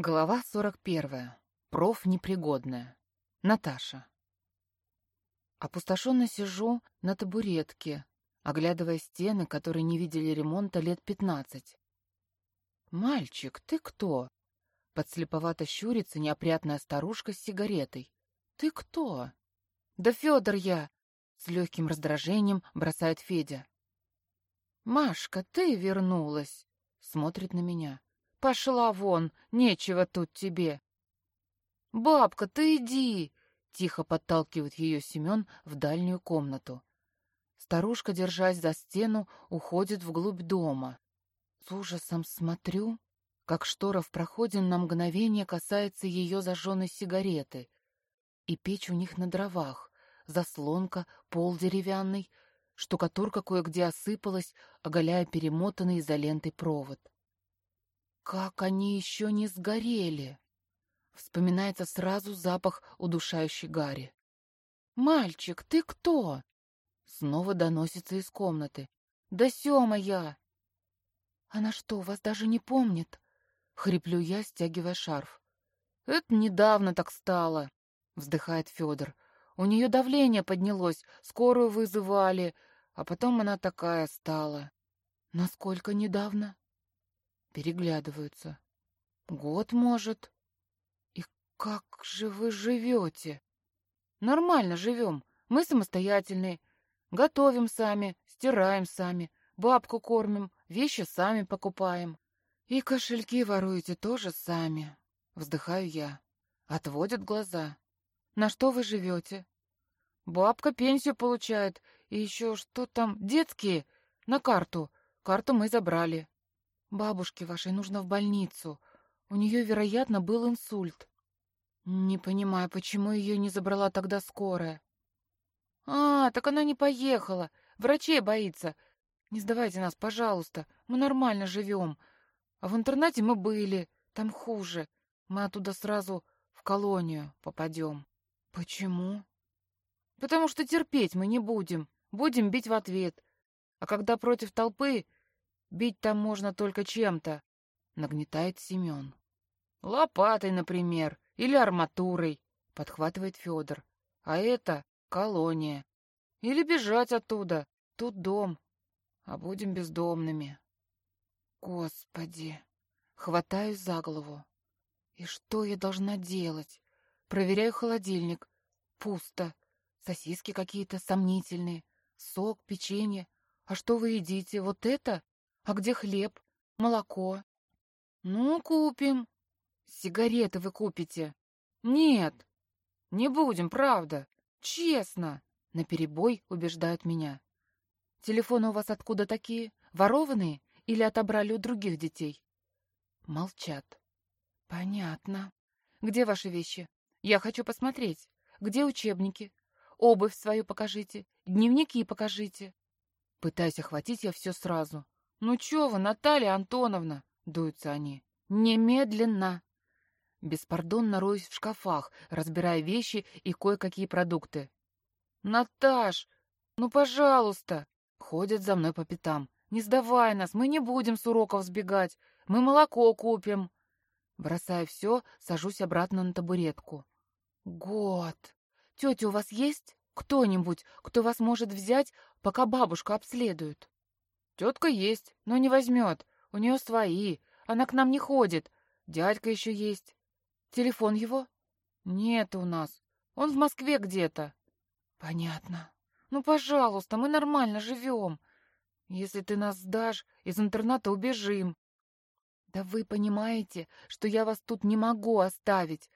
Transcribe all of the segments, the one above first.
Глава 41. Профнепригодная. Наташа. Опустошенно сижу на табуретке, оглядывая стены, которые не видели ремонта лет пятнадцать. «Мальчик, ты кто?» Подслеповато щурится неопрятная старушка с сигаретой. «Ты кто?» «Да Федор я!» С легким раздражением бросает Федя. «Машка, ты вернулась!» Смотрит на меня. Пошла вон, нечего тут тебе. Бабка, ты иди, тихо подталкивает ее Семен в дальнюю комнату. Старушка, держась за стену, уходит вглубь дома. С ужасом смотрю, как штора в проходе на мгновение касается ее зажженной сигареты. И печь у них на дровах, заслонка, пол деревянный, штукатурка кое-где осыпалась, оголяя перемотанный изолентой провод. Как они еще не сгорели! Вспоминается сразу запах удушающей гари. «Мальчик, ты кто?» Снова доносится из комнаты. «Да Сема я!» «Она что, вас даже не помнит?» Хриплю я, стягивая шарф. «Это недавно так стало», — вздыхает Федор. «У нее давление поднялось, скорую вызывали, а потом она такая стала». «Насколько недавно?» Переглядываются. Год, может. И как же вы живете? Нормально живем. Мы самостоятельные. Готовим сами, стираем сами, бабку кормим, вещи сами покупаем. И кошельки воруете тоже сами. Вздыхаю я. Отводят глаза. На что вы живете? Бабка пенсию получает. И еще что там, детские, на карту. Карту мы забрали. Бабушке вашей нужно в больницу. У нее, вероятно, был инсульт. Не понимаю, почему ее не забрала тогда скорая. А, так она не поехала. Врачей боится. Не сдавайте нас, пожалуйста. Мы нормально живем. А в интернате мы были. Там хуже. Мы оттуда сразу в колонию попадем. Почему? Потому что терпеть мы не будем. Будем бить в ответ. А когда против толпы, Бить там можно только чем-то, — нагнетает Семен. Лопатой, например, или арматурой, — подхватывает Федор. А это колония. Или бежать оттуда. Тут дом. А будем бездомными. Господи! Хватаюсь за голову. И что я должна делать? Проверяю холодильник. Пусто. Сосиски какие-то сомнительные. Сок, печенье. А что вы едите? Вот это? А где хлеб? Молоко? Ну, купим. Сигареты вы купите? Нет. Не будем, правда. Честно. Наперебой убеждают меня. Телефоны у вас откуда такие? Ворованные или отобрали у других детей? Молчат. Понятно. Где ваши вещи? Я хочу посмотреть. Где учебники? Обувь свою покажите. Дневники покажите. Пытаюсь охватить я все сразу. «Ну чё вы, Наталья Антоновна?» — дуются они. «Немедленно!» Беспардонно роюсь в шкафах, разбирая вещи и кое-какие продукты. «Наташ, ну, пожалуйста!» Ходят за мной по пятам. «Не сдавай нас, мы не будем с уроков сбегать. Мы молоко купим!» Бросая все, сажусь обратно на табуретку. «Год! Тетя у вас есть? Кто-нибудь, кто вас может взять, пока бабушку обследуют?» Тетка есть, но не возьмет. У нее свои. Она к нам не ходит. Дядька еще есть. Телефон его? Нет у нас. Он в Москве где-то. Понятно. Ну, пожалуйста, мы нормально живем. Если ты нас сдашь, из интерната убежим. Да вы понимаете, что я вас тут не могу оставить.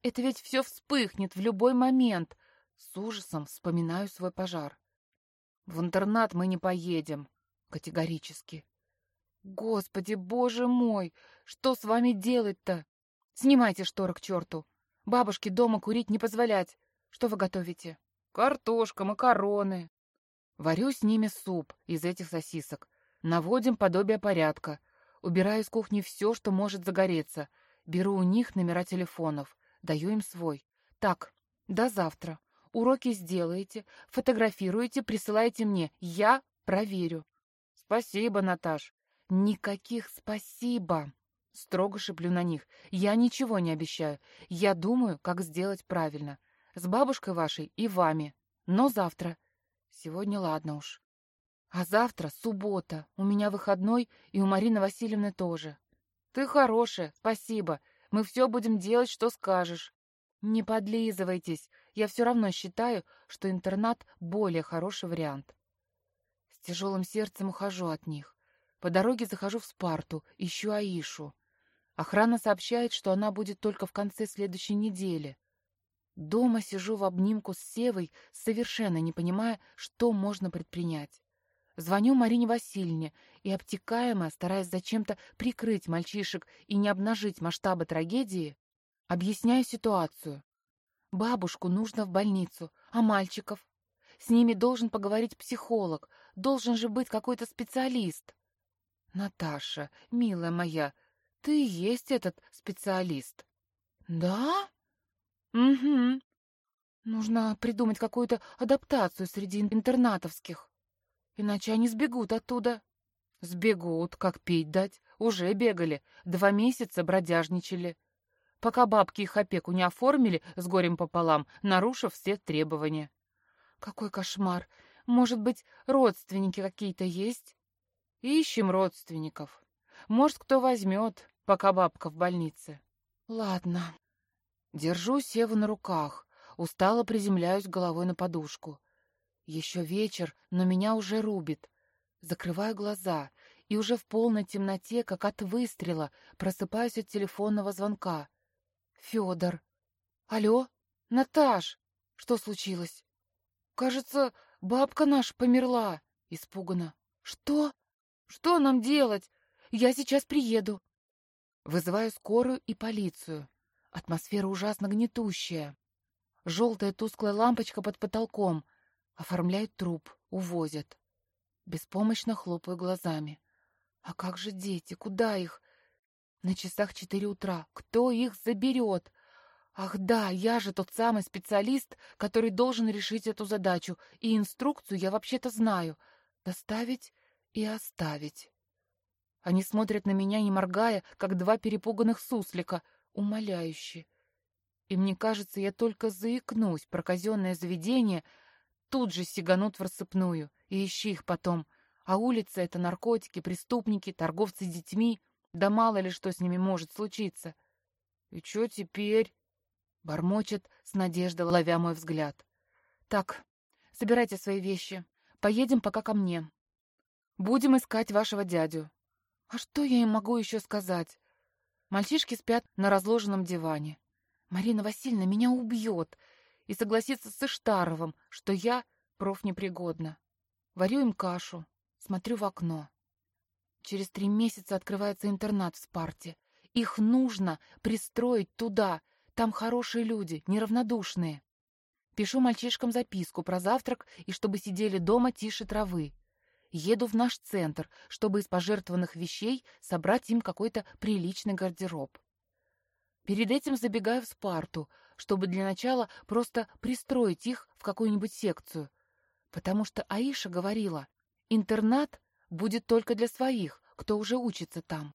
Это ведь все вспыхнет в любой момент. С ужасом вспоминаю свой пожар. В интернат мы не поедем. Категорически. Господи, боже мой, что с вами делать-то? Снимайте шторы к черту. Бабушке дома курить не позволять. Что вы готовите? Картошка, макароны. Варю с ними суп из этих сосисок. Наводим подобие порядка. Убираю из кухни все, что может загореться. Беру у них номера телефонов. Даю им свой. Так, до завтра. Уроки сделаете, фотографируете, присылаете мне. Я проверю. Спасибо, Наташ. Никаких спасибо. Строго шиплю на них. Я ничего не обещаю. Я думаю, как сделать правильно. С бабушкой вашей и вами. Но завтра. Сегодня ладно уж. А завтра суббота. У меня выходной, и у Марины Васильевны тоже. Ты хорошая, спасибо. Мы все будем делать, что скажешь. Не подлизывайтесь. Я все равно считаю, что интернат более хороший вариант. Тяжелым сердцем ухожу от них. По дороге захожу в Спарту, ищу Аишу. Охрана сообщает, что она будет только в конце следующей недели. Дома сижу в обнимку с Севой, совершенно не понимая, что можно предпринять. Звоню Марине Васильевне и, обтекаемо, стараясь зачем-то прикрыть мальчишек и не обнажить масштабы трагедии, объясняю ситуацию. Бабушку нужно в больницу, а мальчиков? С ними должен поговорить психолог, должен же быть какой-то специалист. Наташа, милая моя, ты есть этот специалист. Да? Угу. Нужно придумать какую-то адаптацию среди интернатовских. Иначе они сбегут оттуда. Сбегут, как пить дать. Уже бегали. Два месяца бродяжничали. Пока бабки их опеку не оформили с горем пополам, нарушив все требования. Какой кошмар. Может быть, родственники какие-то есть? Ищем родственников. Может, кто возьмет, пока бабка в больнице. Ладно. Держу Севу на руках. Устало приземляюсь головой на подушку. Еще вечер, но меня уже рубит. Закрываю глаза и уже в полной темноте, как от выстрела, просыпаюсь от телефонного звонка. Федор. Алло? Наташ! Что случилось? Кажется, бабка наша померла. Испуганно. Что? Что нам делать? Я сейчас приеду. Вызываю скорую и полицию. Атмосфера ужасно гнетущая. Желтая тусклая лампочка под потолком. Оформляют труп, увозят. Беспомощно хлопаю глазами. А как же дети? Куда их? На часах четыре утра. Кто их заберет? Ах да, я же тот самый специалист, который должен решить эту задачу, и инструкцию я вообще-то знаю. Доставить и оставить. Они смотрят на меня, не моргая, как два перепуганных суслика, умоляюще. И мне кажется, я только заикнусь про казенное заведение, тут же сиганут в рассыпную, и ищи их потом. А улица — это наркотики, преступники, торговцы детьми, да мало ли что с ними может случиться. И что теперь? Бормочет с надеждой, ловя мой взгляд. Так, собирайте свои вещи. Поедем пока ко мне. Будем искать вашего дядю. А что я им могу еще сказать? Мальчишки спят на разложенном диване. Марина Васильевна меня убьет и согласится с Иштаровым, что я профнепригодна. Варю им кашу, смотрю в окно. Через три месяца открывается интернат в Спарте. Их нужно пристроить туда. Там хорошие люди, неравнодушные. Пишу мальчишкам записку про завтрак и чтобы сидели дома тише травы. Еду в наш центр, чтобы из пожертвованных вещей собрать им какой-то приличный гардероб. Перед этим забегаю в Спарту, чтобы для начала просто пристроить их в какую-нибудь секцию. Потому что Аиша говорила, интернат будет только для своих, кто уже учится там.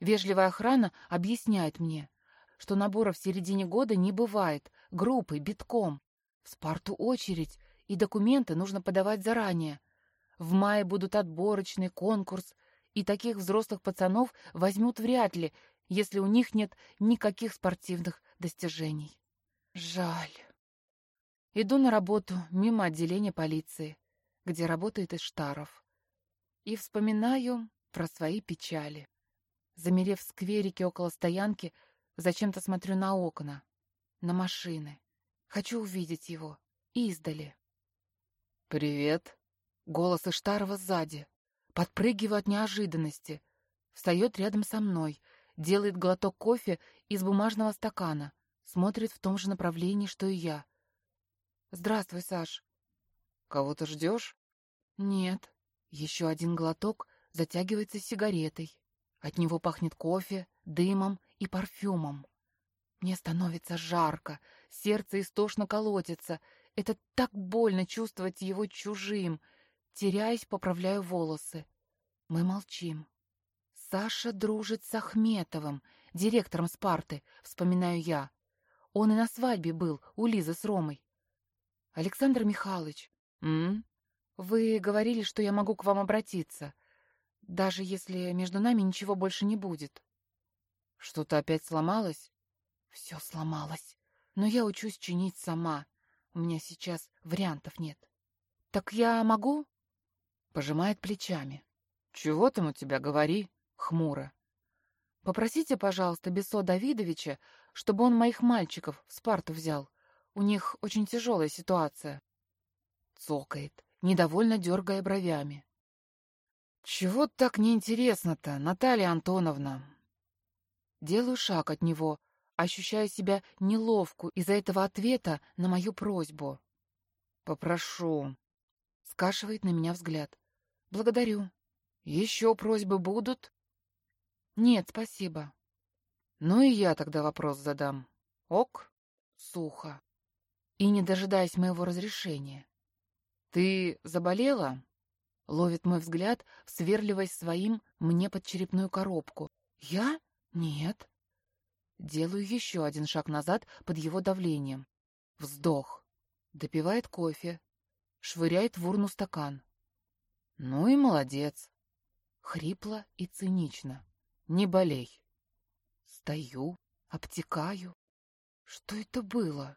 Вежливая охрана объясняет мне, что набора в середине года не бывает, группы, битком. В Спарту очередь, и документы нужно подавать заранее, в мае будут отборочный конкурс, и таких взрослых пацанов возьмут вряд ли, если у них нет никаких спортивных достижений. Жаль. Иду на работу мимо отделения полиции, где работает Иштаров, и вспоминаю про свои печали. Замерев в скверике около стоянки, зачем-то смотрю на окна, на машины. Хочу увидеть его издали. «Привет», Голос Иштарова сзади. Подпрыгиваю от неожиданности. Встает рядом со мной, делает глоток кофе из бумажного стакана, смотрит в том же направлении, что и я. «Здравствуй, Саш». «Кого-то ждешь?» «Нет». Еще один глоток затягивается сигаретой. От него пахнет кофе, дымом и парфюмом. Мне становится жарко, сердце истошно колотится. Это так больно чувствовать его чужим — Теряясь, поправляю волосы. Мы молчим. Саша дружит с Ахметовым, директором Спарты, вспоминаю я. Он и на свадьбе был у Лизы с Ромой. Александр Михайлович, м? Вы говорили, что я могу к вам обратиться, даже если между нами ничего больше не будет. Что-то опять сломалось? Все сломалось. Но я учусь чинить сама. У меня сейчас вариантов нет. Так я могу? Пожимает плечами. Чего там у тебя, говори, хмуро. Попросите, пожалуйста, Бесо Давидовича, чтобы он моих мальчиков в Спарту взял. У них очень тяжелая ситуация. Цокает, недовольно дергая бровями. Чего так неинтересно-то, Наталья Антоновна? Делаю шаг от него, ощущая себя неловко из-за этого ответа на мою просьбу. «Попрошу», — скашивает на меня взгляд. «Благодарю. Еще просьбы будут?» «Нет, спасибо». «Ну и я тогда вопрос задам. Ок?» Сухо. И не дожидаясь моего разрешения. «Ты заболела?» Ловит мой взгляд, сверливаясь своим мне под черепную коробку. «Я? Нет». Делаю еще один шаг назад под его давлением. Вздох. Допивает кофе. Швыряет в урну стакан. Ну и молодец. Хрипло и цинично. Не болей. Стою, обтекаю. Что это было?